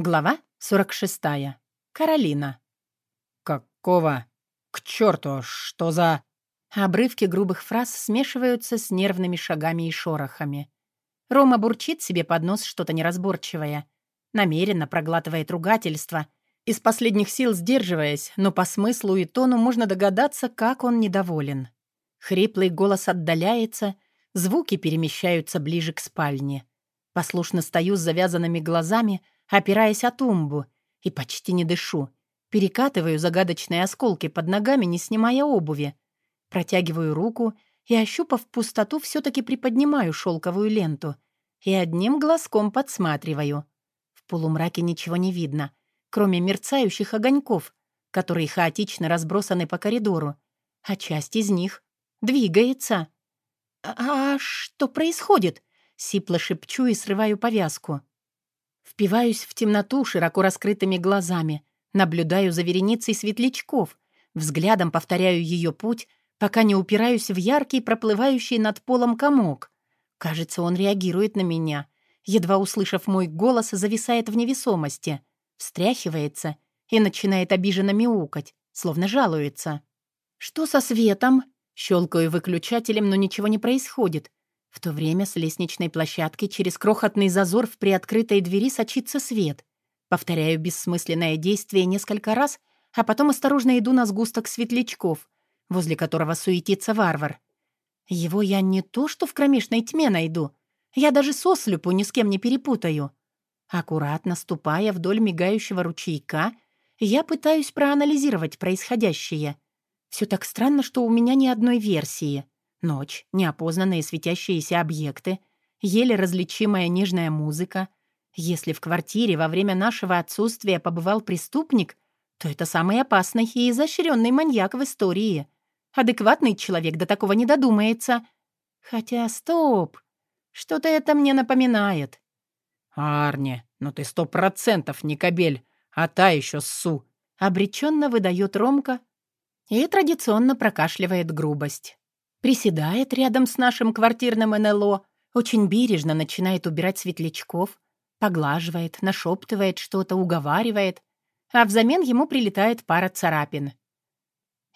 Глава 46. Каролина. «Какого? К черту, что за...» Обрывки грубых фраз смешиваются с нервными шагами и шорохами. Рома бурчит себе под нос что-то неразборчивое. Намеренно проглатывает ругательство, из последних сил сдерживаясь, но по смыслу и тону можно догадаться, как он недоволен. Хриплый голос отдаляется, звуки перемещаются ближе к спальне. Послушно стою с завязанными глазами — опираясь о тумбу, и почти не дышу. Перекатываю загадочные осколки под ногами, не снимая обуви. Протягиваю руку и, ощупав пустоту, все-таки приподнимаю шелковую ленту и одним глазком подсматриваю. В полумраке ничего не видно, кроме мерцающих огоньков, которые хаотично разбросаны по коридору, а часть из них двигается. «А, -а что происходит?» — сипло шепчу и срываю повязку. Впиваюсь в темноту широко раскрытыми глазами, наблюдаю за вереницей светлячков, взглядом повторяю ее путь, пока не упираюсь в яркий, проплывающий над полом комок. Кажется, он реагирует на меня. Едва услышав мой голос, зависает в невесомости, встряхивается и начинает обиженно мяукать, словно жалуется. «Что со светом?» Щелкаю выключателем, но ничего не происходит. В то время с лестничной площадки через крохотный зазор в приоткрытой двери сочится свет. Повторяю бессмысленное действие несколько раз, а потом осторожно иду на сгусток светлячков, возле которого суетится варвар. Его я не то что в кромешной тьме найду, я даже сослепу ни с кем не перепутаю. Аккуратно ступая вдоль мигающего ручейка, я пытаюсь проанализировать происходящее. Все так странно, что у меня ни одной версии — Ночь, неопознанные светящиеся объекты, еле различимая нежная музыка. Если в квартире во время нашего отсутствия побывал преступник, то это самый опасный и изощренный маньяк в истории. Адекватный человек до такого не додумается. Хотя, стоп, что-то это мне напоминает. «Арни, ну ты сто процентов не кобель, а та еще ссу!» Обреченно выдает Ромка и традиционно прокашливает грубость. Приседает рядом с нашим квартирным НЛО, очень бережно начинает убирать светлячков, поглаживает, нашептывает что-то, уговаривает, а взамен ему прилетает пара царапин.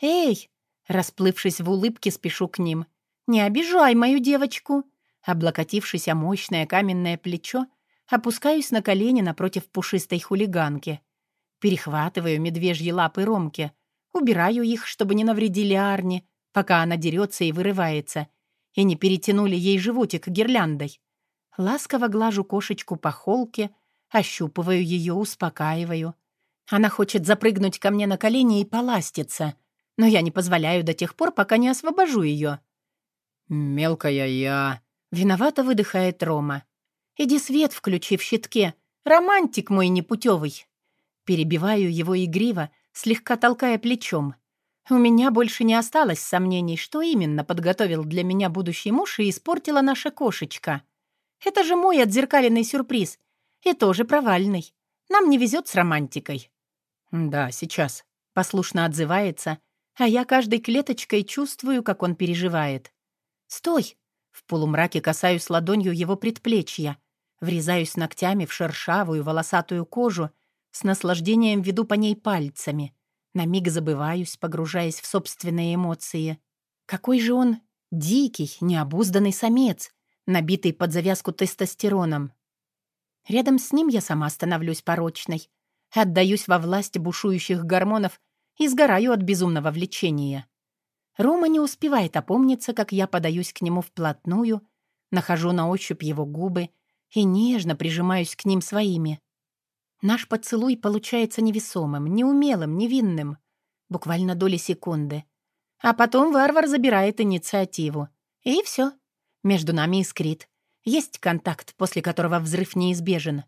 «Эй!» Расплывшись в улыбке, спешу к ним. «Не обижай мою девочку!» Облокотившись о мощное каменное плечо, опускаюсь на колени напротив пушистой хулиганки. Перехватываю медвежьи лапы Ромки, убираю их, чтобы не навредили Арне, пока она дерется и вырывается, и не перетянули ей животик гирляндой. Ласково глажу кошечку по холке, ощупываю ее, успокаиваю. Она хочет запрыгнуть ко мне на колени и поластиться, но я не позволяю до тех пор, пока не освобожу ее. «Мелкая я...» — виновато выдыхает Рома. «Иди свет включи в щитке. Романтик мой непутевый». Перебиваю его игриво, слегка толкая плечом. У меня больше не осталось сомнений, что именно подготовил для меня будущий муж и испортила наша кошечка. Это же мой отзеркаленный сюрприз. И тоже провальный. Нам не везет с романтикой. «Да, сейчас», — послушно отзывается, а я каждой клеточкой чувствую, как он переживает. «Стой!» — в полумраке касаюсь ладонью его предплечья, врезаюсь ногтями в шершавую волосатую кожу, с наслаждением веду по ней пальцами — на миг забываюсь, погружаясь в собственные эмоции. Какой же он дикий, необузданный самец, набитый под завязку тестостероном. Рядом с ним я сама становлюсь порочной, отдаюсь во власть бушующих гормонов и сгораю от безумного влечения. Рома не успевает опомниться, как я подаюсь к нему вплотную, нахожу на ощупь его губы и нежно прижимаюсь к ним своими. Наш поцелуй получается невесомым, неумелым, невинным. Буквально доли секунды. А потом варвар забирает инициативу. И все. Между нами искрит. Есть контакт, после которого взрыв неизбежен.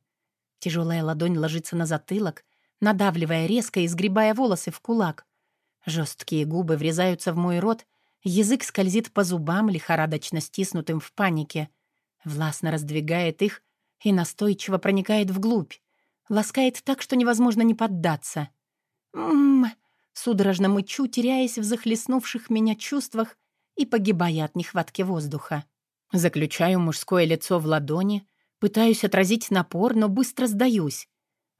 Тяжелая ладонь ложится на затылок, надавливая резко и сгребая волосы в кулак. Жесткие губы врезаются в мой рот, язык скользит по зубам, лихорадочно стиснутым в панике. Властно раздвигает их и настойчиво проникает вглубь. Ласкает так, что невозможно не поддаться. Ммм, судорожно мычу, теряясь в захлестнувших меня чувствах и погибая от нехватки воздуха. Заключаю мужское лицо в ладони, пытаюсь отразить напор, но быстро сдаюсь.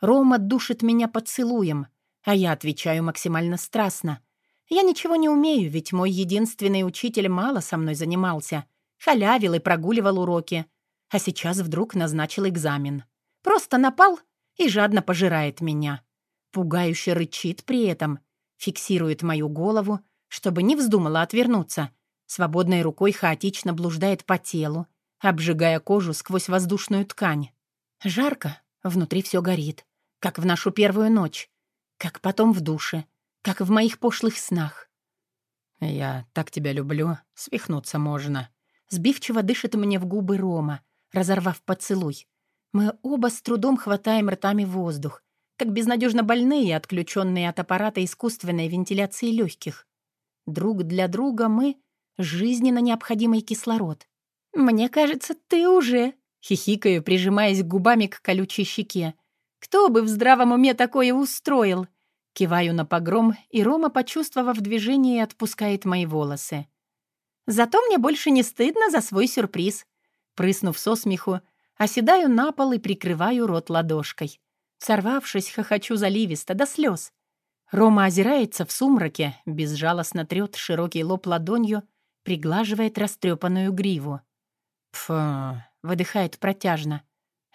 Рома душит меня поцелуем, а я отвечаю максимально страстно. Я ничего не умею, ведь мой единственный учитель мало со мной занимался. Халявил и прогуливал уроки. А сейчас вдруг назначил экзамен. Просто напал и жадно пожирает меня. Пугающе рычит при этом. Фиксирует мою голову, чтобы не вздумала отвернуться. Свободной рукой хаотично блуждает по телу, обжигая кожу сквозь воздушную ткань. Жарко, внутри все горит, как в нашу первую ночь, как потом в душе, как в моих пошлых снах. «Я так тебя люблю, свихнуться можно». Сбивчиво дышит мне в губы Рома, разорвав поцелуй. Мы оба с трудом хватаем ртами воздух, как безнадежно больные, отключенные от аппарата искусственной вентиляции легких. Друг для друга мы — жизненно необходимый кислород. «Мне кажется, ты уже...» — хихикаю, прижимаясь губами к колючей щеке. «Кто бы в здравом уме такое устроил?» Киваю на погром, и Рома, почувствовав движение, отпускает мои волосы. «Зато мне больше не стыдно за свой сюрприз». Прыснув со смеху, оседаю на пол и прикрываю рот ладошкой. Сорвавшись, хохочу заливисто, до слез. Рома озирается в сумраке, безжалостно трёт широкий лоб ладонью, приглаживает растрепанную гриву. «Фу», — выдыхает протяжно.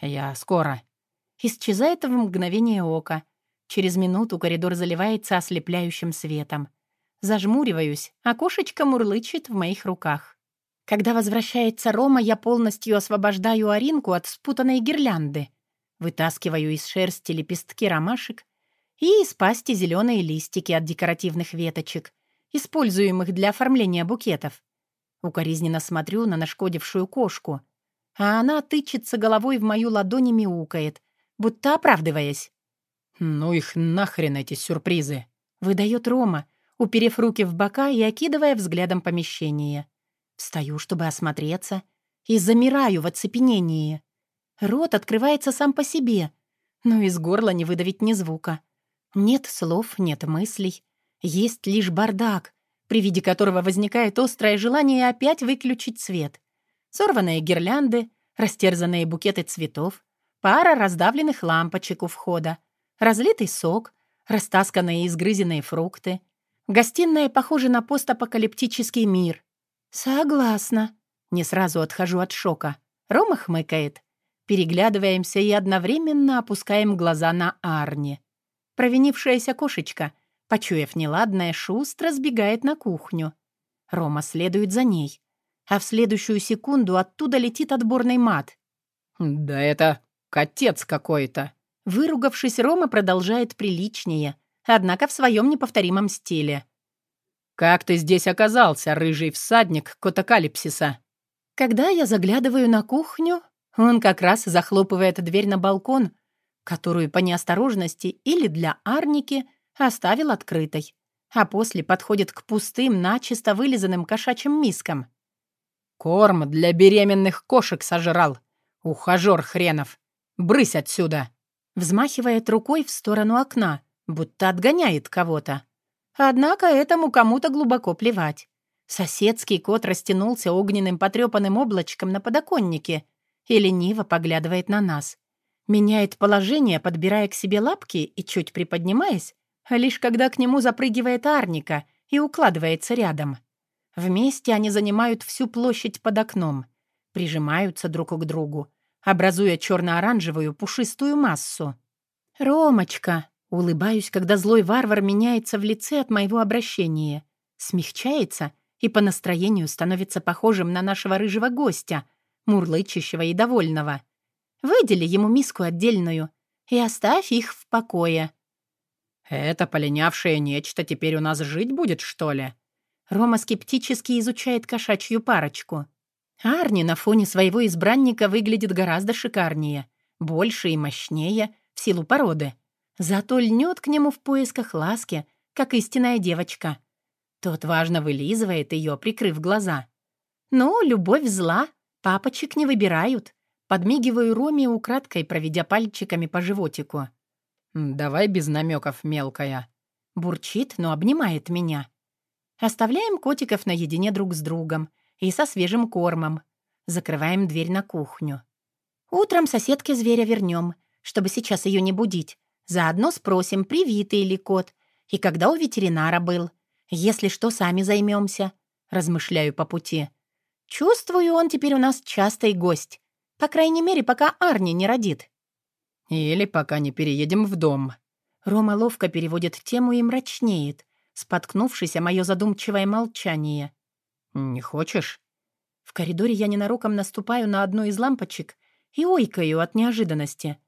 «Я скоро». Исчезает в мгновение ока. Через минуту коридор заливается ослепляющим светом. Зажмуриваюсь, кошечка мурлычет в моих руках. Когда возвращается Рома, я полностью освобождаю Аринку от спутанной гирлянды. Вытаскиваю из шерсти лепестки ромашек и из пасти зеленые листики от декоративных веточек, используемых для оформления букетов. Укоризненно смотрю на нашкодившую кошку, а она тычется головой в мою ладонь и мяукает, будто оправдываясь. «Ну их нахрен эти сюрпризы!» — выдает Рома, уперев руки в бока и окидывая взглядом помещение. Встаю, чтобы осмотреться, и замираю в оцепенении. Рот открывается сам по себе, но из горла не выдавить ни звука. Нет слов, нет мыслей. Есть лишь бардак, при виде которого возникает острое желание опять выключить свет. Сорванные гирлянды, растерзанные букеты цветов, пара раздавленных лампочек у входа, разлитый сок, растасканные и изгрызенные фрукты. Гостиная похожа на постапокалиптический мир. «Согласна». Не сразу отхожу от шока. Рома хмыкает. Переглядываемся и одновременно опускаем глаза на Арни. Провинившаяся кошечка, почуяв неладное, шустро сбегает на кухню. Рома следует за ней. А в следующую секунду оттуда летит отборный мат. «Да это котец какой-то!» Выругавшись, Рома продолжает приличнее, однако в своем неповторимом стиле. «Как ты здесь оказался, рыжий всадник котокалипсиса?» Когда я заглядываю на кухню, он как раз захлопывает дверь на балкон, которую по неосторожности или для Арники оставил открытой, а после подходит к пустым, начисто вылизанным кошачьим мискам. «Корм для беременных кошек сожрал. Ухажер хренов. Брысь отсюда!» Взмахивает рукой в сторону окна, будто отгоняет кого-то. Однако этому кому-то глубоко плевать. Соседский кот растянулся огненным потрепанным облачком на подоконнике — и лениво поглядывает на нас. Меняет положение, подбирая к себе лапки и чуть приподнимаясь, лишь когда к нему запрыгивает Арника и укладывается рядом. Вместе они занимают всю площадь под окном, прижимаются друг к другу, образуя черно-оранжевую пушистую массу. «Ромочка!» — улыбаюсь, когда злой варвар меняется в лице от моего обращения, смягчается и по настроению становится похожим на нашего рыжего гостя — мурлычащего и довольного. Выдели ему миску отдельную и оставь их в покое. «Это полинявшее нечто теперь у нас жить будет, что ли?» Рома скептически изучает кошачью парочку. Арни на фоне своего избранника выглядит гораздо шикарнее, больше и мощнее в силу породы. Зато льнет к нему в поисках ласки, как истинная девочка. Тот важно вылизывает ее, прикрыв глаза. «Ну, любовь зла, «Папочек не выбирают». Подмигиваю Роме, украдкой проведя пальчиками по животику. «Давай без намеков, мелкая». Бурчит, но обнимает меня. Оставляем котиков наедине друг с другом и со свежим кормом. Закрываем дверь на кухню. Утром соседке зверя вернем. чтобы сейчас ее не будить. Заодно спросим, привитый ли кот, и когда у ветеринара был. Если что, сами займемся. Размышляю по пути. Чувствую, он теперь у нас частый гость. По крайней мере, пока Арни не родит. Или пока не переедем в дом. Рома ловко переводит тему и мрачнеет, споткнувшись о мое задумчивое молчание. «Не хочешь?» В коридоре я ненароком наступаю на одну из лампочек и ойкаю от неожиданности.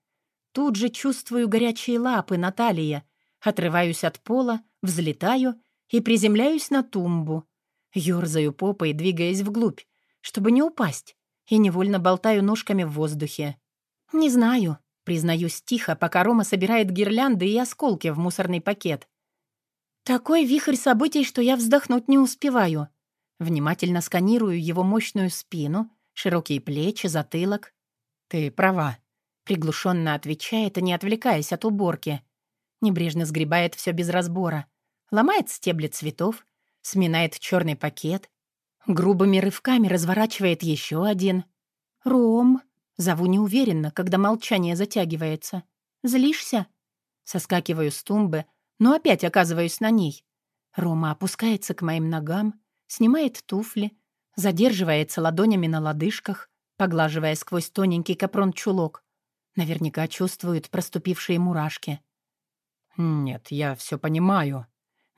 Тут же чувствую горячие лапы Наталья, отрываюсь от пола, взлетаю и приземляюсь на тумбу. Ёрзаю попой, двигаясь вглубь, чтобы не упасть, и невольно болтаю ножками в воздухе. «Не знаю», — признаюсь тихо, пока Рома собирает гирлянды и осколки в мусорный пакет. «Такой вихрь событий, что я вздохнуть не успеваю». Внимательно сканирую его мощную спину, широкие плечи, затылок. «Ты права», — приглушенно отвечает, не отвлекаясь от уборки. Небрежно сгребает все без разбора. Ломает стебли цветов, сминает черный пакет, грубыми рывками разворачивает еще один. «Ром!» — зову неуверенно, когда молчание затягивается. «Злишься?» Соскакиваю с тумбы, но опять оказываюсь на ней. Рома опускается к моим ногам, снимает туфли, задерживается ладонями на лодыжках, поглаживая сквозь тоненький капрон-чулок. Наверняка чувствует проступившие мурашки. «Нет, я все понимаю»,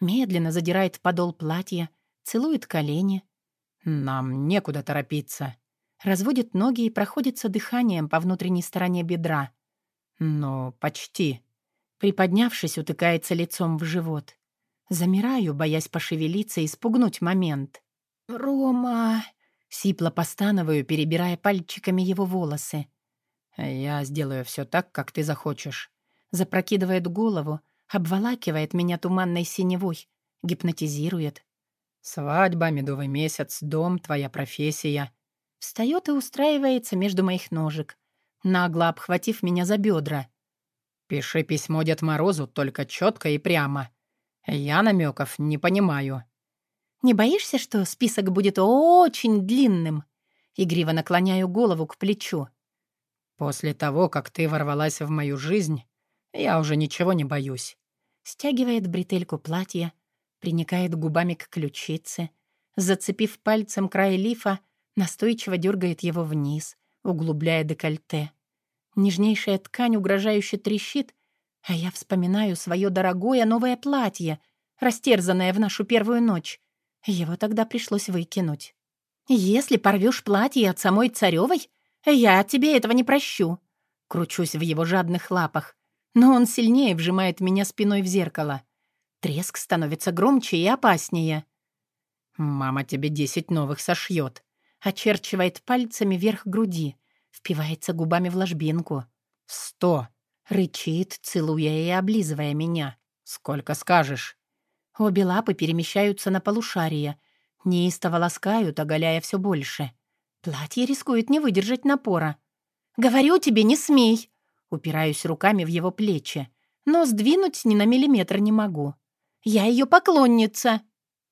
Медленно задирает подол платья, целует колени. «Нам некуда торопиться». Разводит ноги и проходится дыханием по внутренней стороне бедра. «Но почти». Приподнявшись, утыкается лицом в живот. Замираю, боясь пошевелиться и спугнуть момент. «Рома!» — сипло постановаю, перебирая пальчиками его волосы. «Я сделаю все так, как ты захочешь». Запрокидывает голову, обволакивает меня туманной синевой, гипнотизирует. «Свадьба, медовый месяц, дом, твоя профессия». Встает и устраивается между моих ножек, нагло обхватив меня за бедра. «Пиши письмо Дед Морозу, только четко и прямо. Я намеков не понимаю». «Не боишься, что список будет очень длинным?» Игриво наклоняю голову к плечу. «После того, как ты ворвалась в мою жизнь, я уже ничего не боюсь стягивает бретельку платья, приникает губами к ключице, зацепив пальцем край лифа, настойчиво дергает его вниз, углубляя декольте. Нежнейшая ткань угрожающе трещит, а я вспоминаю свое дорогое новое платье, растерзанное в нашу первую ночь. Его тогда пришлось выкинуть. «Если порвешь платье от самой царевой, я тебе этого не прощу». Кручусь в его жадных лапах, но он сильнее вжимает меня спиной в зеркало. Треск становится громче и опаснее. «Мама тебе десять новых сошьет», очерчивает пальцами вверх груди, впивается губами в ложбинку. «Сто!» — рычит, целуя и облизывая меня. «Сколько скажешь?» Обе лапы перемещаются на полушарие, неистово ласкают, оголяя все больше. Платье рискует не выдержать напора. «Говорю тебе, не смей!» Упираюсь руками в его плечи, но сдвинуть ни на миллиметр не могу. Я ее поклонница.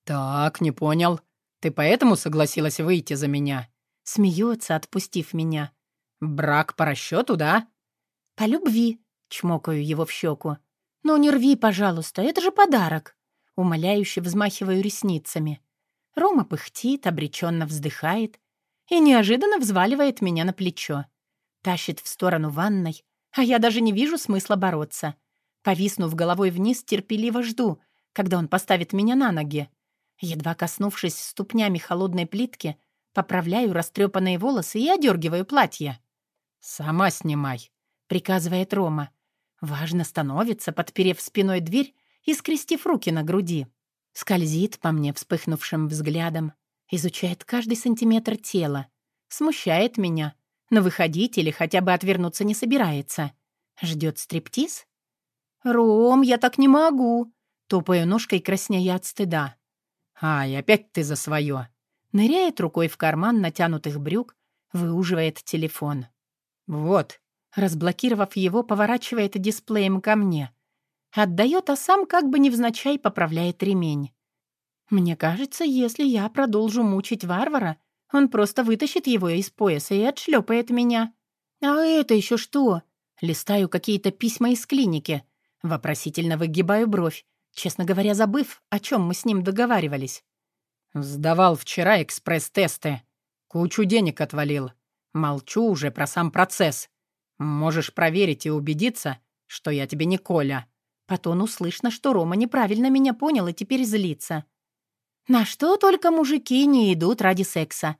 «Так, не понял. Ты поэтому согласилась выйти за меня?» Смеется, отпустив меня. «Брак по расчету, да?» «По любви», — чмокаю его в щеку. «Ну не рви, пожалуйста, это же подарок». Умоляюще взмахиваю ресницами. Рома пыхтит, обреченно вздыхает и неожиданно взваливает меня на плечо. Тащит в сторону ванной, а я даже не вижу смысла бороться. Повиснув головой вниз, терпеливо жду, когда он поставит меня на ноги. Едва коснувшись ступнями холодной плитки, поправляю растрепанные волосы и одергиваю платье. «Сама снимай», — приказывает Рома. Важно становится, подперев спиной дверь и скрестив руки на груди. Скользит по мне вспыхнувшим взглядом, изучает каждый сантиметр тела, смущает меня, но выходить или хотя бы отвернуться не собирается. Ждет стриптиз? «Ром, я так не могу!» Топаю ножкой, краснея от стыда. «Ай, опять ты за свое!» Ныряет рукой в карман натянутых брюк, выуживает телефон. «Вот». Разблокировав его, поворачивает дисплеем ко мне. Отдает, а сам как бы невзначай поправляет ремень. Мне кажется, если я продолжу мучить варвара, он просто вытащит его из пояса и отшлепает меня. «А это еще что?» Листаю какие-то письма из клиники. Вопросительно выгибаю бровь, честно говоря, забыв, о чем мы с ним договаривались. «Сдавал вчера экспресс-тесты. Кучу денег отвалил. Молчу уже про сам процесс. Можешь проверить и убедиться, что я тебе не Коля». По тону слышно, что Рома неправильно меня понял и теперь злится. На что только мужики не идут ради секса.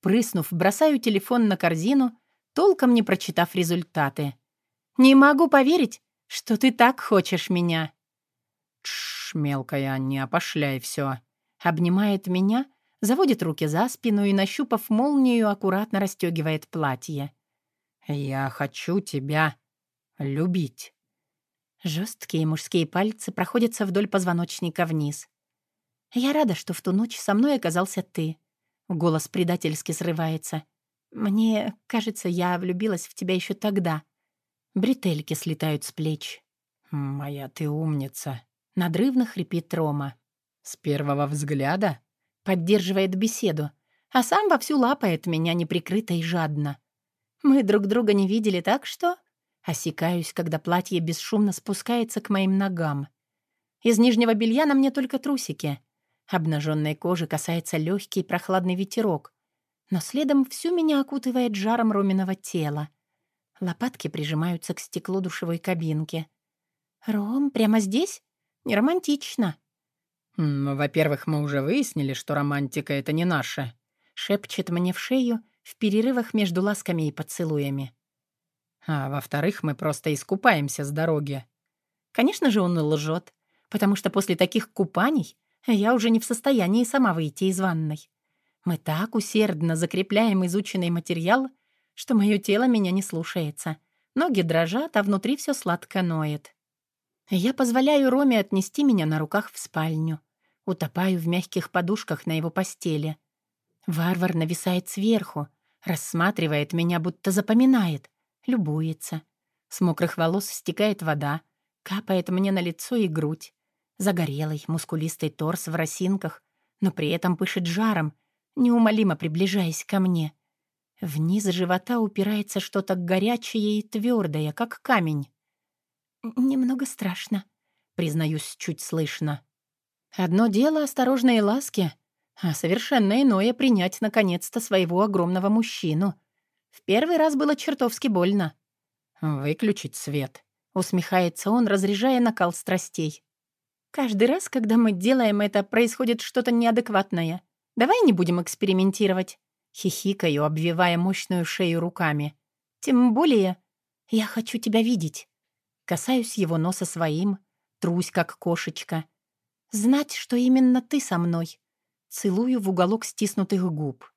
Прыснув, бросаю телефон на корзину, толком не прочитав результаты. «Не могу поверить, что ты так хочешь меня». «Тш, мелкая, не опошляй все. Обнимает меня, заводит руки за спину и, нащупав молнию, аккуратно расстегивает платье. «Я хочу тебя любить». Жесткие мужские пальцы проходятся вдоль позвоночника вниз. «Я рада, что в ту ночь со мной оказался ты». Голос предательски срывается. «Мне кажется, я влюбилась в тебя еще тогда». Бретельки слетают с плеч. «Моя ты умница», — надрывно хрипит Рома. «С первого взгляда?» Поддерживает беседу, а сам вовсю лапает меня неприкрыто и жадно. Мы друг друга не видели, так что Осекаюсь, когда платье бесшумно спускается к моим ногам. Из нижнего белья на мне только трусики. Обнаженной кожи касается легкий прохладный ветерок, но следом всю меня окутывает жаром Роминого тела. Лопатки прижимаются к стеклу душевой кабинки. «Ром, прямо здесь? Не романтично». «Во-первых, мы уже выяснили, что романтика — это не наша», — шепчет мне в шею в перерывах между ласками и поцелуями. А во-вторых, мы просто искупаемся с дороги. Конечно же, он лжет, потому что после таких купаний я уже не в состоянии сама выйти из ванной. Мы так усердно закрепляем изученный материал, что мое тело меня не слушается. Ноги дрожат, а внутри все сладко ноет. Я позволяю Роме отнести меня на руках в спальню. Утопаю в мягких подушках на его постели. Варвар нависает сверху, рассматривает меня, будто запоминает любуется. С мокрых волос стекает вода, капает мне на лицо и грудь. Загорелый, мускулистый торс в росинках, но при этом пышет жаром, неумолимо приближаясь ко мне. Вниз живота упирается что-то горячее и твердое, как камень. «Немного страшно», — признаюсь чуть слышно. Одно дело осторожные ласки, а совершенно иное принять наконец-то своего огромного мужчину — в первый раз было чертовски больно. «Выключить свет», — усмехается он, разряжая накал страстей. «Каждый раз, когда мы делаем это, происходит что-то неадекватное. Давай не будем экспериментировать». Хихикаю, обвивая мощную шею руками. «Тем более, я хочу тебя видеть». Касаюсь его носа своим, трусь, как кошечка. Знать, что именно ты со мной. Целую в уголок стиснутых губ.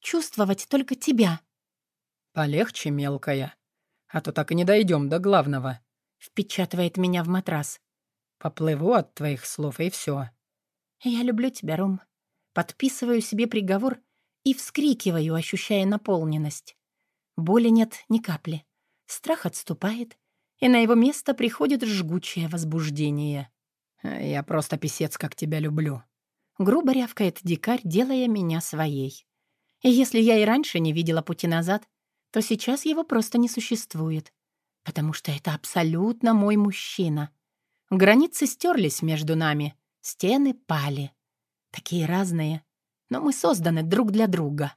Чувствовать только тебя. «Полегче, мелкая, а то так и не дойдем до главного», — впечатывает меня в матрас. «Поплыву от твоих слов, и все. «Я люблю тебя, Ром». Подписываю себе приговор и вскрикиваю, ощущая наполненность. Боли нет ни капли. Страх отступает, и на его место приходит жгучее возбуждение. «Я просто писец, как тебя люблю», — грубо рявкает дикарь, делая меня своей. И если я и раньше не видела пути назад, то сейчас его просто не существует, потому что это абсолютно мой мужчина. Границы стерлись между нами, стены пали. Такие разные, но мы созданы друг для друга.